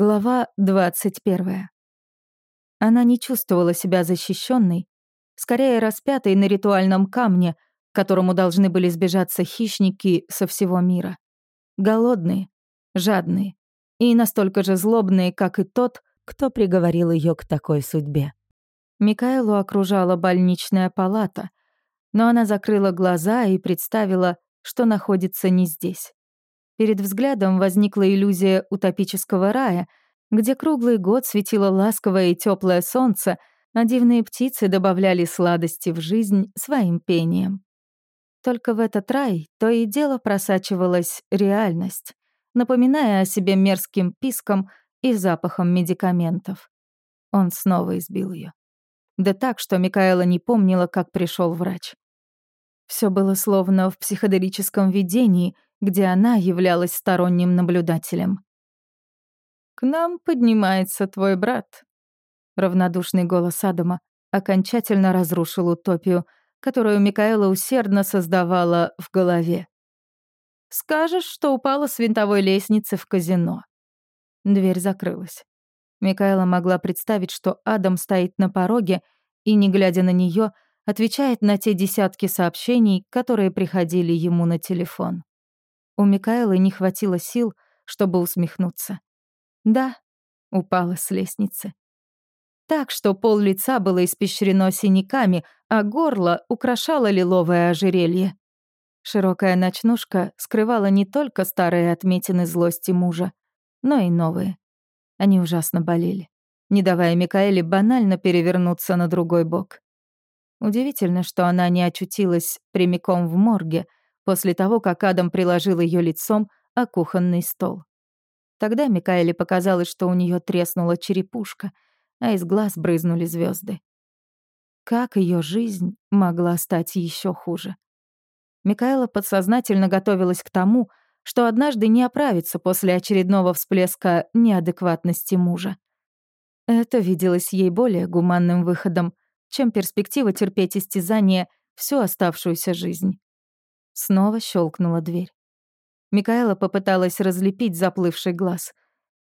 Глава 21. Она не чувствовала себя защищенной, скорее распятой на ритуальном камне, к которому должны были сбежаться хищники со всего мира. Голодные, жадные и настолько же злобные, как и тот, кто приговорил ее к такой судьбе. Микаэлу окружала больничная палата, но она закрыла глаза и представила, что находится не здесь. Перед взглядом возникла иллюзия утопического рая, где круглый год светило ласковое и теплое солнце, а дивные птицы добавляли сладости в жизнь своим пением. Только в этот рай то и дело просачивалась реальность, напоминая о себе мерзким писком и запахом медикаментов. Он снова избил ее. Да так, что Микаэла не помнила, как пришел врач. Все было словно в психоделическом видении — где она являлась сторонним наблюдателем. «К нам поднимается твой брат», — равнодушный голос Адама окончательно разрушил утопию, которую Микаэла усердно создавала в голове. «Скажешь, что упала с винтовой лестницы в казино». Дверь закрылась. Микаэла могла представить, что Адам стоит на пороге и, не глядя на нее, отвечает на те десятки сообщений, которые приходили ему на телефон. У Микаэлы не хватило сил, чтобы усмехнуться. Да, упала с лестницы. Так что пол лица было испещрено синяками, а горло украшало лиловое ожерелье. Широкая ночнушка скрывала не только старые отметины злости мужа, но и новые. Они ужасно болели, не давая Микаэле банально перевернуться на другой бок. Удивительно, что она не очутилась прямиком в морге — после того, как Адам приложил ее лицом о кухонный стол. Тогда Микаэле показалось, что у нее треснула черепушка, а из глаз брызнули звезды. Как ее жизнь могла стать еще хуже? Микаэла подсознательно готовилась к тому, что однажды не оправится после очередного всплеска неадекватности мужа. Это виделось ей более гуманным выходом, чем перспектива терпеть истязание всю оставшуюся жизнь. Снова щелкнула дверь. Микаэла попыталась разлепить заплывший глаз,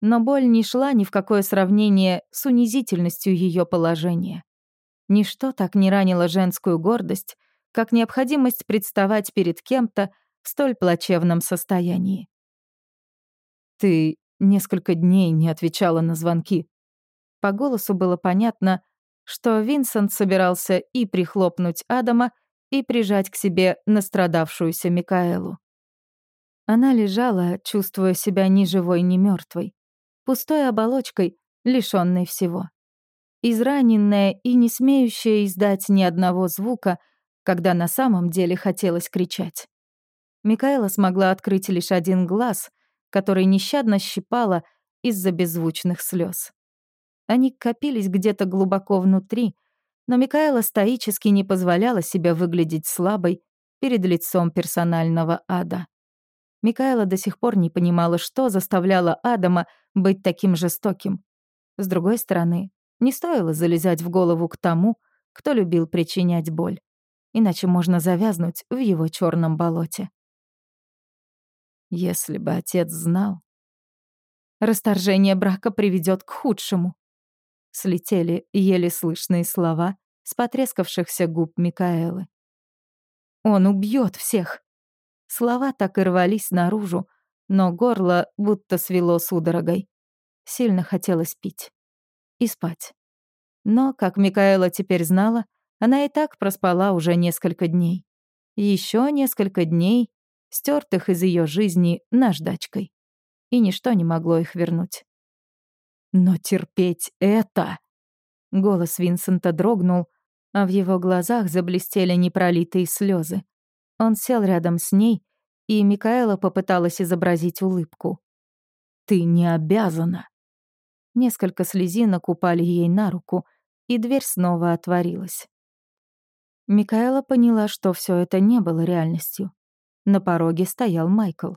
но боль не шла ни в какое сравнение с унизительностью ее положения. Ничто так не ранило женскую гордость, как необходимость представать перед кем-то в столь плачевном состоянии. «Ты несколько дней не отвечала на звонки». По голосу было понятно, что Винсент собирался и прихлопнуть Адама, и прижать к себе настрадавшуюся Микаэлу. Она лежала, чувствуя себя ни живой, ни мертвой, пустой оболочкой, лишённой всего. Израненная и не смеющая издать ни одного звука, когда на самом деле хотелось кричать. Микаэла смогла открыть лишь один глаз, который нещадно щипала из-за беззвучных слез. Они копились где-то глубоко внутри — но Микаэла стоически не позволяла себе выглядеть слабой перед лицом персонального ада. Микаэла до сих пор не понимала, что заставляло Адама быть таким жестоким. С другой стороны, не стоило залезать в голову к тому, кто любил причинять боль. Иначе можно завязнуть в его черном болоте. Если бы отец знал. Расторжение брака приведет к худшему слетели еле слышные слова с потрескавшихся губ Микаэлы. «Он убьет всех!» Слова так и рвались наружу, но горло будто свело судорогой. Сильно хотелось пить. И спать. Но, как Микаэла теперь знала, она и так проспала уже несколько дней. Еще несколько дней, стертых из ее жизни наждачкой. И ничто не могло их вернуть. Но терпеть это... Голос Винсента дрогнул, а в его глазах заблестели непролитые слезы. Он сел рядом с ней, и Микаэла попыталась изобразить улыбку. «Ты не обязана». Несколько слезинок упали ей на руку, и дверь снова отворилась. Микаэла поняла, что все это не было реальностью. На пороге стоял Майкл.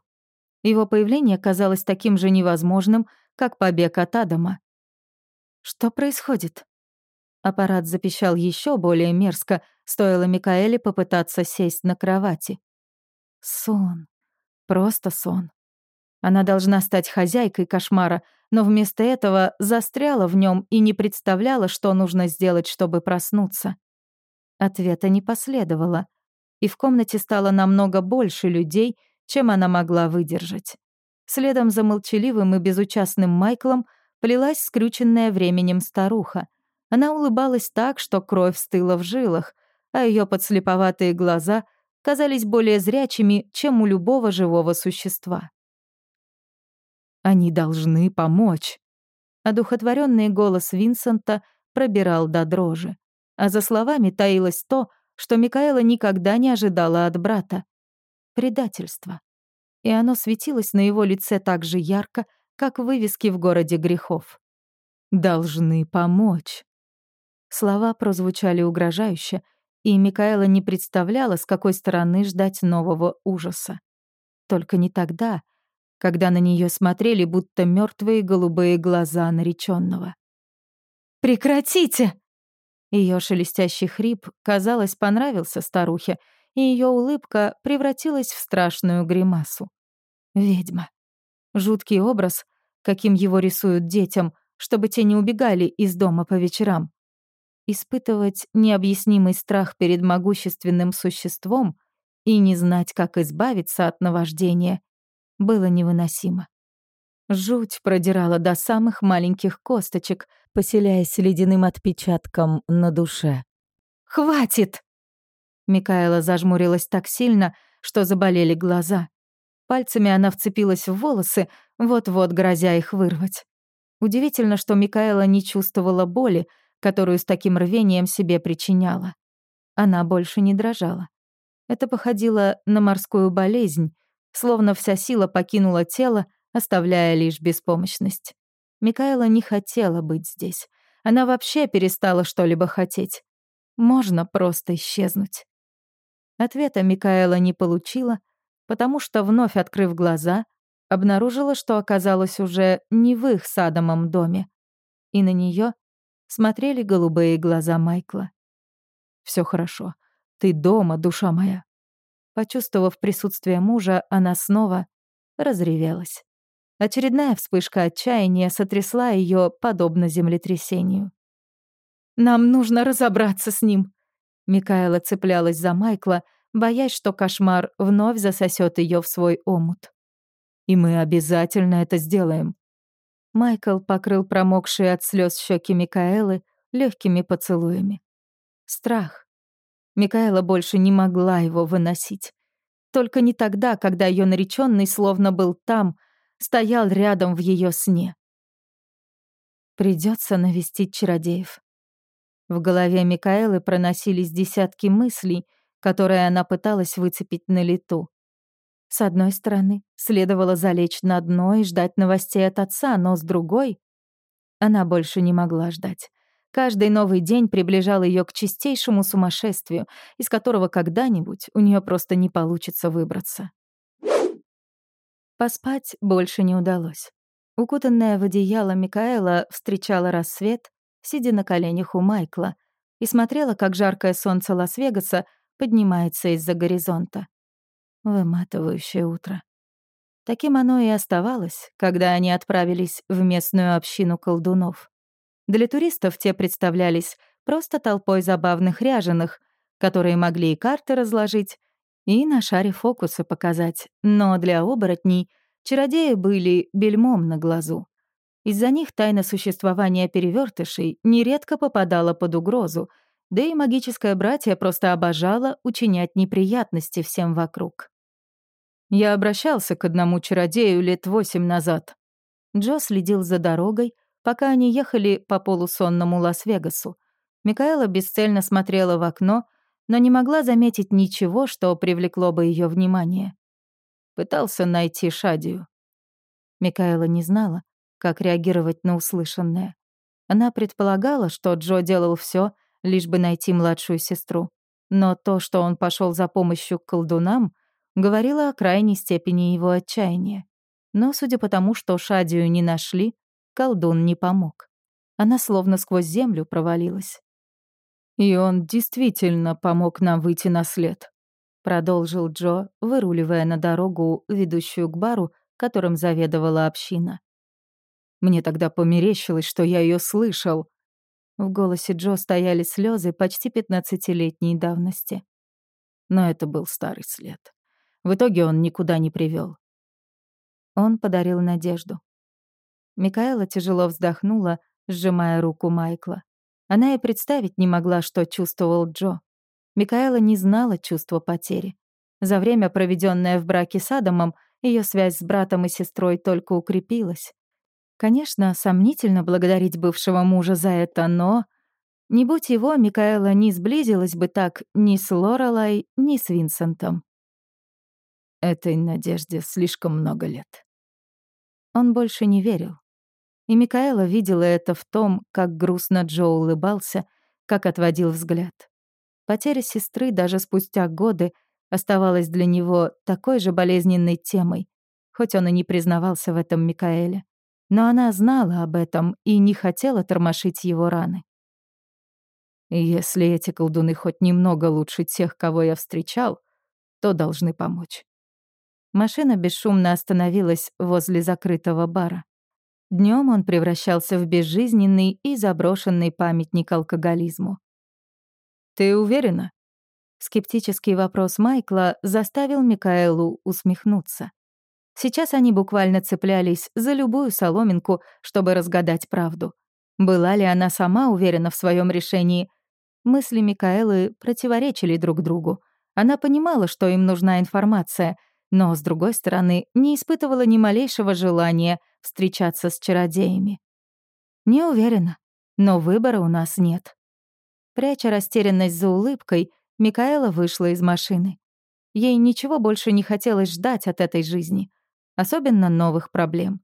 Его появление казалось таким же невозможным, как побег от Адама. Что происходит? Аппарат запищал еще более мерзко, стоило Микаэле попытаться сесть на кровати. Сон. Просто сон. Она должна стать хозяйкой кошмара, но вместо этого застряла в нем и не представляла, что нужно сделать, чтобы проснуться. Ответа не последовало, и в комнате стало намного больше людей, чем она могла выдержать. Следом за молчаливым и безучастным Майклом плелась скрюченная временем старуха. Она улыбалась так, что кровь стыла в жилах, а ее подслеповатые глаза казались более зрячими, чем у любого живого существа. «Они должны помочь», Одухотворенный голос Винсента пробирал до дрожи. А за словами таилось то, что Микаэла никогда не ожидала от брата. Предательство. И оно светилось на его лице так же ярко, как вывески в городе грехов. «Должны помочь». Слова прозвучали угрожающе, и Микаэла не представляла, с какой стороны ждать нового ужаса. Только не тогда, когда на нее смотрели будто мертвые голубые глаза нареченного. «Прекратите!» Ее шелестящий хрип, казалось, понравился старухе, и ее улыбка превратилась в страшную гримасу. Ведьма. Жуткий образ, каким его рисуют детям, чтобы те не убегали из дома по вечерам. Испытывать необъяснимый страх перед могущественным существом и не знать, как избавиться от наваждения, было невыносимо. Жуть продирала до самых маленьких косточек, поселяясь ледяным отпечатком на душе. «Хватит!» Микаэла зажмурилась так сильно, что заболели глаза. Пальцами она вцепилась в волосы, вот-вот грозя их вырвать. Удивительно, что Микаэла не чувствовала боли, которую с таким рвением себе причиняла. Она больше не дрожала. Это походило на морскую болезнь, словно вся сила покинула тело, оставляя лишь беспомощность. Микаэла не хотела быть здесь. Она вообще перестала что-либо хотеть. Можно просто исчезнуть. Ответа Микаэла не получила, потому что, вновь открыв глаза, обнаружила, что оказалась уже не в их садомом доме. И на нее смотрели голубые глаза Майкла. Все хорошо. Ты дома, душа моя». Почувствовав присутствие мужа, она снова разревелась. Очередная вспышка отчаяния сотрясла ее подобно землетрясению. «Нам нужно разобраться с ним!» Микаэла цеплялась за Майкла, боясь, что кошмар вновь засосет ее в свой омут. «И мы обязательно это сделаем». Майкл покрыл промокшие от слез щеки Микаэлы легкими поцелуями. Страх. Микаэла больше не могла его выносить. Только не тогда, когда ее нареченный словно был там — стоял рядом в ее сне. Придется навестить чародеев. В голове Микаэлы проносились десятки мыслей, которые она пыталась выцепить на лету. С одной стороны, следовало залечь на дно и ждать новостей от отца, но с другой... Она больше не могла ждать. Каждый новый день приближал ее к чистейшему сумасшествию, из которого когда-нибудь у нее просто не получится выбраться. Поспать больше не удалось. Укутанная в одеяло Микаэла встречала рассвет, сидя на коленях у Майкла, и смотрела, как жаркое солнце Лас-Вегаса поднимается из-за горизонта. Выматывающее утро. Таким оно и оставалось, когда они отправились в местную общину колдунов. Для туристов те представлялись просто толпой забавных ряженых, которые могли и карты разложить, и на шаре фокусы показать, но для оборотней чародеи были бельмом на глазу. Из-за них тайна существования перевертышей нередко попадала под угрозу, да и магическое братье просто обожало учинять неприятности всем вокруг. Я обращался к одному чародею лет восемь назад. Джо следил за дорогой, пока они ехали по полусонному Лас-Вегасу. Микаэла бесцельно смотрела в окно — но не могла заметить ничего, что привлекло бы ее внимание. Пытался найти Шадию. Микаэла не знала, как реагировать на услышанное. Она предполагала, что Джо делал все, лишь бы найти младшую сестру. Но то, что он пошел за помощью к колдунам, говорило о крайней степени его отчаяния. Но судя по тому, что Шадию не нашли, колдун не помог. Она словно сквозь землю провалилась. «И он действительно помог нам выйти на след», — продолжил Джо, выруливая на дорогу, ведущую к бару, которым заведовала община. Мне тогда померещилось, что я ее слышал. В голосе Джо стояли слезы почти пятнадцатилетней давности. Но это был старый след. В итоге он никуда не привел. Он подарил надежду. Микаэла тяжело вздохнула, сжимая руку Майкла. Она и представить не могла, что чувствовал Джо. Микаэла не знала чувства потери. За время, проведенное в браке с Адамом, ее связь с братом и сестрой только укрепилась. Конечно, сомнительно благодарить бывшего мужа за это, но... Не будь его, Микаэла не сблизилась бы так ни с Лорелай, ни с Винсентом. Этой надежде слишком много лет. Он больше не верил. И Микаэла видела это в том, как грустно Джо улыбался, как отводил взгляд. Потеря сестры даже спустя годы оставалась для него такой же болезненной темой, хоть он и не признавался в этом Микаэле. Но она знала об этом и не хотела тормошить его раны. «Если эти колдуны хоть немного лучше тех, кого я встречал, то должны помочь». Машина бесшумно остановилась возле закрытого бара. Днем он превращался в безжизненный и заброшенный памятник алкоголизму. «Ты уверена?» Скептический вопрос Майкла заставил Микаэлу усмехнуться. Сейчас они буквально цеплялись за любую соломинку, чтобы разгадать правду. Была ли она сама уверена в своем решении? Мысли Микаэлы противоречили друг другу. Она понимала, что им нужна информация, но, с другой стороны, не испытывала ни малейшего желания встречаться с чародеями. Не уверена, но выбора у нас нет. Пряча растерянность за улыбкой, Микаэла вышла из машины. Ей ничего больше не хотелось ждать от этой жизни, особенно новых проблем.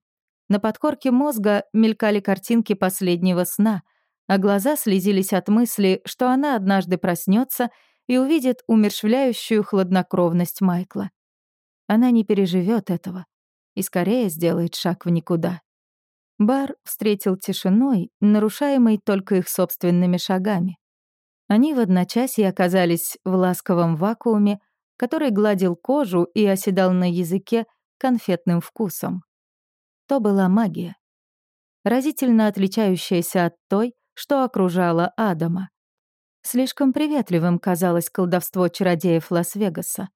На подкорке мозга мелькали картинки последнего сна, а глаза слезились от мысли, что она однажды проснется и увидит умершвляющую хладнокровность Майкла. Она не переживет этого и скорее сделает шаг в никуда. Бар встретил тишиной, нарушаемой только их собственными шагами. Они в одночасье оказались в ласковом вакууме, который гладил кожу и оседал на языке конфетным вкусом. То была магия, разительно отличающаяся от той, что окружала Адама. Слишком приветливым казалось колдовство чародеев Лас-Вегаса.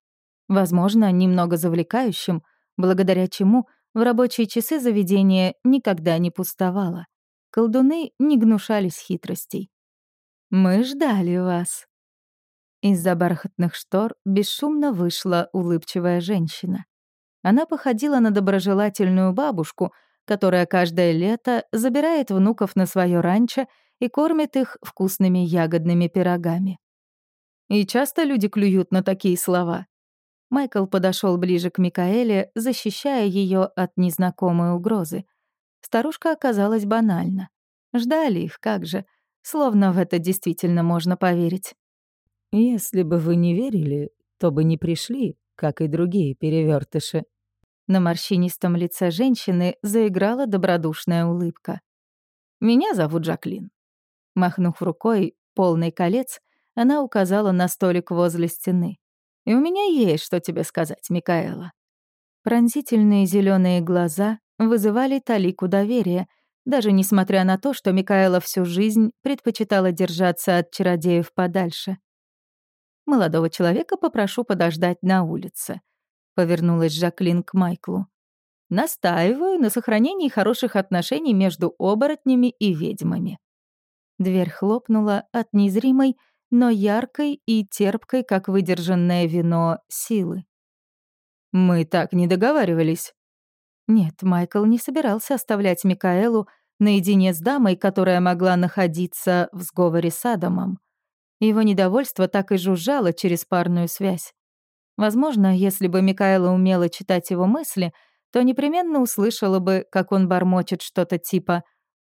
Возможно, немного завлекающим, благодаря чему в рабочие часы заведение никогда не пустовало. Колдуны не гнушались хитростей. «Мы ждали вас». Из-за бархатных штор бесшумно вышла улыбчивая женщина. Она походила на доброжелательную бабушку, которая каждое лето забирает внуков на свое ранчо и кормит их вкусными ягодными пирогами. И часто люди клюют на такие слова. Майкл подошел ближе к Микаэле, защищая ее от незнакомой угрозы. Старушка оказалась банальна. Ждали их, как же — Словно в это действительно можно поверить. «Если бы вы не верили, то бы не пришли, как и другие перевертыши. На морщинистом лице женщины заиграла добродушная улыбка. «Меня зовут Жаклин». Махнув рукой, полный колец, она указала на столик возле стены. «И у меня есть что тебе сказать, Микаэла». Пронзительные зеленые глаза вызывали талику доверия — даже несмотря на то, что Микаэла всю жизнь предпочитала держаться от чародеев подальше. «Молодого человека попрошу подождать на улице», — повернулась Жаклин к Майклу. «Настаиваю на сохранении хороших отношений между оборотнями и ведьмами». Дверь хлопнула от незримой, но яркой и терпкой, как выдержанное вино, силы. «Мы так не договаривались», нет, Майкл не собирался оставлять Микаэлу наедине с дамой, которая могла находиться в сговоре с Адамом. Его недовольство так и жужжало через парную связь. Возможно, если бы Микаэла умела читать его мысли, то непременно услышала бы, как он бормочет что-то типа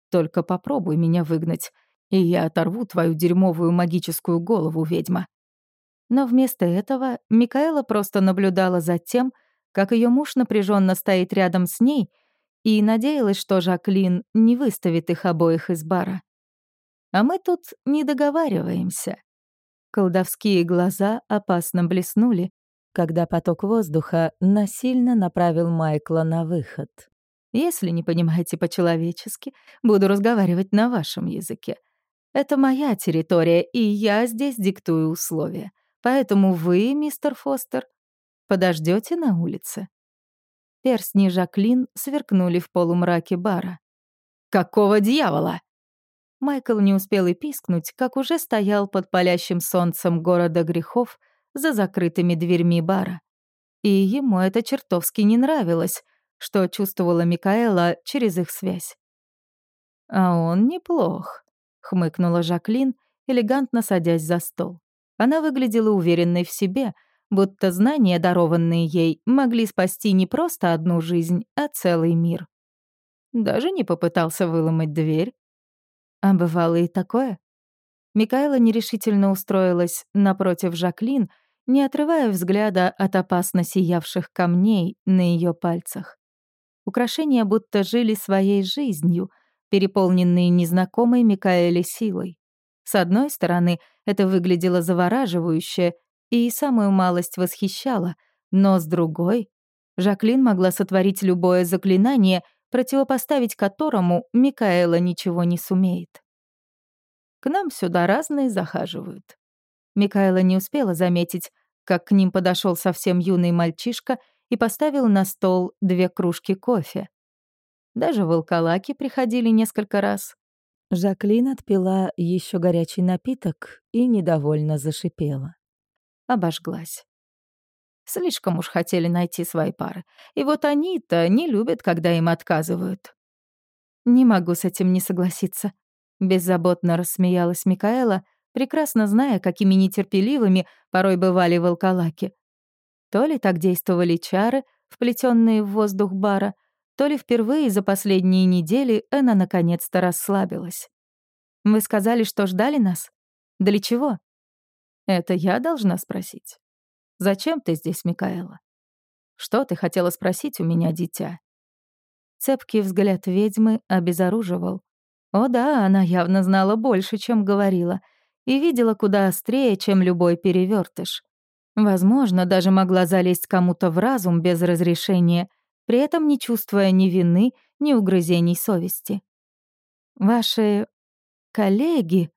«Только попробуй меня выгнать, и я оторву твою дерьмовую магическую голову, ведьма». Но вместо этого Микаэла просто наблюдала за тем, как ее муж напряженно стоит рядом с ней, и надеялась, что Жаклин не выставит их обоих из бара. А мы тут не договариваемся. Колдовские глаза опасно блеснули, когда поток воздуха насильно направил Майкла на выход. Если не понимаете по-человечески, буду разговаривать на вашем языке. Это моя территория, и я здесь диктую условия. Поэтому вы, мистер Фостер, подождете на улице». Перстни Жаклин сверкнули в полумраке бара. «Какого дьявола?» Майкл не успел и пискнуть, как уже стоял под палящим солнцем города грехов за закрытыми дверьми бара. И ему это чертовски не нравилось, что чувствовала Микаэла через их связь. «А он неплох», — хмыкнула Жаклин, элегантно садясь за стол. Она выглядела уверенной в себе, будто знания, дарованные ей, могли спасти не просто одну жизнь, а целый мир. Даже не попытался выломать дверь. А бывало и такое. Микаэла нерешительно устроилась напротив Жаклин, не отрывая взгляда от опасно сиявших камней на ее пальцах. Украшения будто жили своей жизнью, переполненные незнакомой Микаэле силой. С одной стороны, это выглядело завораживающе и самую малость восхищало, но с другой, Жаклин могла сотворить любое заклинание, противопоставить которому Микаэла ничего не сумеет. К нам сюда разные захаживают. Микаэла не успела заметить, как к ним подошел совсем юный мальчишка и поставил на стол две кружки кофе. Даже волколаки приходили несколько раз. Жаклин отпила еще горячий напиток и недовольно зашипела. Обожглась. Слишком уж хотели найти свои пары. И вот они-то не любят, когда им отказывают. Не могу с этим не согласиться. Беззаботно рассмеялась Микаэла, прекрасно зная, какими нетерпеливыми порой бывали волколаки. То ли так действовали чары, вплетенные в воздух бара, то ли впервые за последние недели она наконец-то расслабилась. «Вы сказали, что ждали нас? Для чего?» «Это я должна спросить. Зачем ты здесь, Микаэла? Что ты хотела спросить у меня, дитя?» Цепкий взгляд ведьмы обезоруживал. О да, она явно знала больше, чем говорила — и видела куда острее, чем любой перевертыш. Возможно, даже могла залезть кому-то в разум без разрешения, при этом не чувствуя ни вины, ни угрызений совести. «Ваши коллеги...»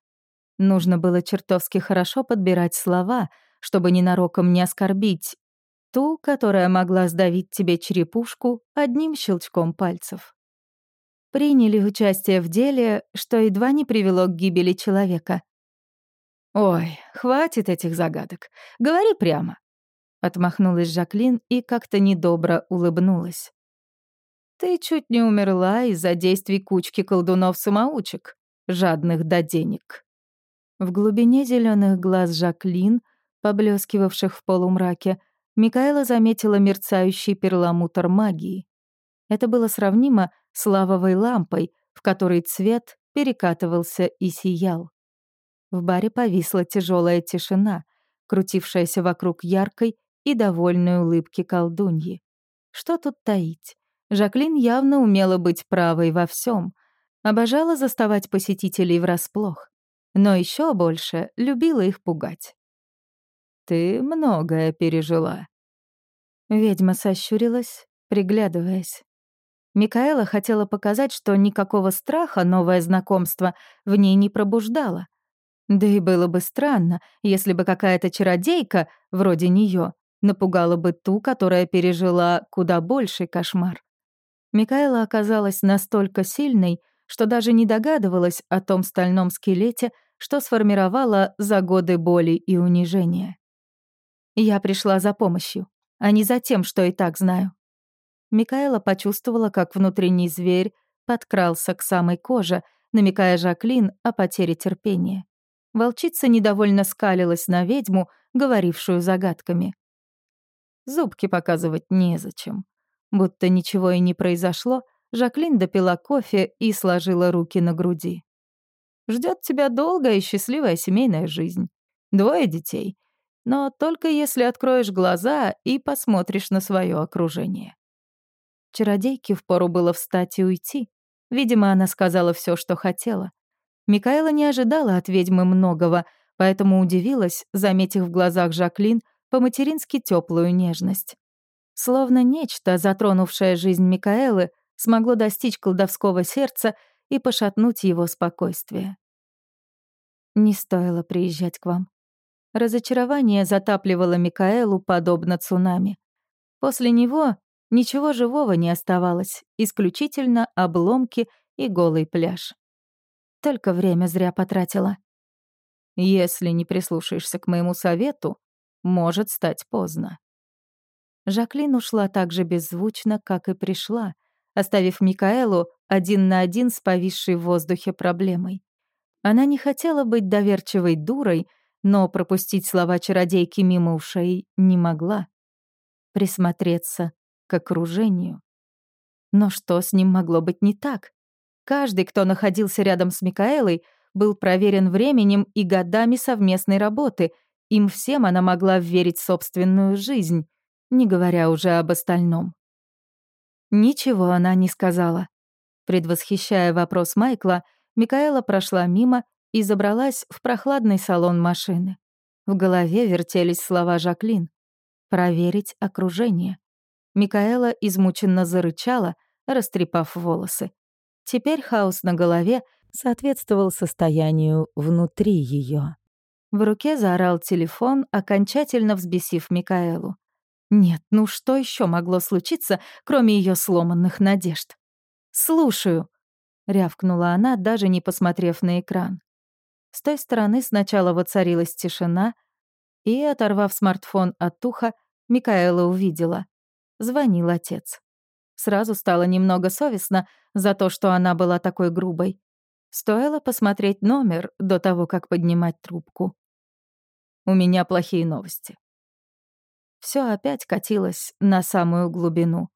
Нужно было чертовски хорошо подбирать слова, чтобы ненароком не оскорбить ту, которая могла сдавить тебе черепушку одним щелчком пальцев. Приняли участие в деле, что едва не привело к гибели человека. «Ой, хватит этих загадок. Говори прямо». Отмахнулась Жаклин и как-то недобро улыбнулась. «Ты чуть не умерла из-за действий кучки колдунов-самоучек, жадных до денег». В глубине зеленых глаз Жаклин, поблескивавших в полумраке, Микаэла заметила мерцающий перламутр магии. Это было сравнимо с лавовой лампой, в которой цвет перекатывался и сиял. В баре повисла тяжелая тишина, крутившаяся вокруг яркой и довольной улыбки колдуньи. Что тут таить? Жаклин явно умела быть правой во всем, обожала заставать посетителей врасплох, но еще больше любила их пугать. «Ты многое пережила». Ведьма сощурилась, приглядываясь. Микаэла хотела показать, что никакого страха новое знакомство в ней не пробуждало — да и было бы странно, если бы какая-то чародейка, вроде нее, напугала бы ту, которая пережила куда больший кошмар. Микаэла оказалась настолько сильной, что даже не догадывалась о том стальном скелете, что сформировала за годы боли и унижения. Я пришла за помощью, а не за тем, что и так знаю. Микаэла почувствовала, как внутренний зверь подкрался к самой коже, намекая Жаклин о потере терпения. Волчица недовольно скалилась на ведьму, говорившую загадками. Зубки показывать незачем. Будто ничего и не произошло, Жаклин допила кофе и сложила руки на груди. Ждет тебя долгая и счастливая семейная жизнь. Двое детей. Но только если откроешь глаза и посмотришь на свое окружение. Чародейке впору было встать и уйти. Видимо, она сказала все, что хотела. Микаэла не ожидала от ведьмы многого, поэтому удивилась, заметив в глазах Жаклин по-матерински теплую нежность. Словно нечто, затронувшее жизнь Микаэлы, смогло достичь колдовского сердца и пошатнуть его спокойствие. Не стоило приезжать к вам. Разочарование затапливало Микаэлу подобно цунами. После него ничего живого не оставалось, исключительно обломки и голый пляж. Только время зря потратила. Если не прислушаешься к моему совету, может стать поздно. Жаклин ушла так же беззвучно, как и пришла, оставив Микаэлу один на один с повисшей в воздухе проблемой. Она не хотела быть доверчивой дурой, но пропустить слова чародейки мимо ушей не могла. Присмотреться к окружению. Но что с ним могло быть не так? Каждый, кто находился рядом с Микаэлой, был проверен временем и годами совместной работы. Им всем она могла верить собственную жизнь, не говоря уже об остальном. Ничего она не сказала. Предвосхищая вопрос Майкла, Микаэла прошла мимо и забралась в прохладный салон машины. В голове вертелись слова Жаклин. «Проверить окружение». Микаэла измученно зарычала, растрепав волосы. Теперь хаос на голове соответствовал состоянию внутри ее. В руке заорал телефон, окончательно взбесив Микаэлу. Нет, ну что еще могло случиться, кроме ее сломанных надежд? «Слушаю», — рявкнула она, даже не посмотрев на экран. С той стороны сначала воцарилась тишина, и, оторвав смартфон от уха, Микаэла увидела. Звонил отец. Сразу стало немного совестно за то, что она была такой грубой. Стоило посмотреть номер до того, как поднимать трубку. «У меня плохие новости», все опять катилось на самую глубину.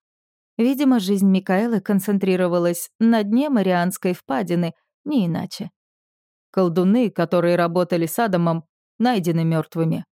Видимо, жизнь Микаэлы концентрировалась на дне Марианской впадины, не иначе. Колдуны, которые работали с Адамом, найдены мертвыми.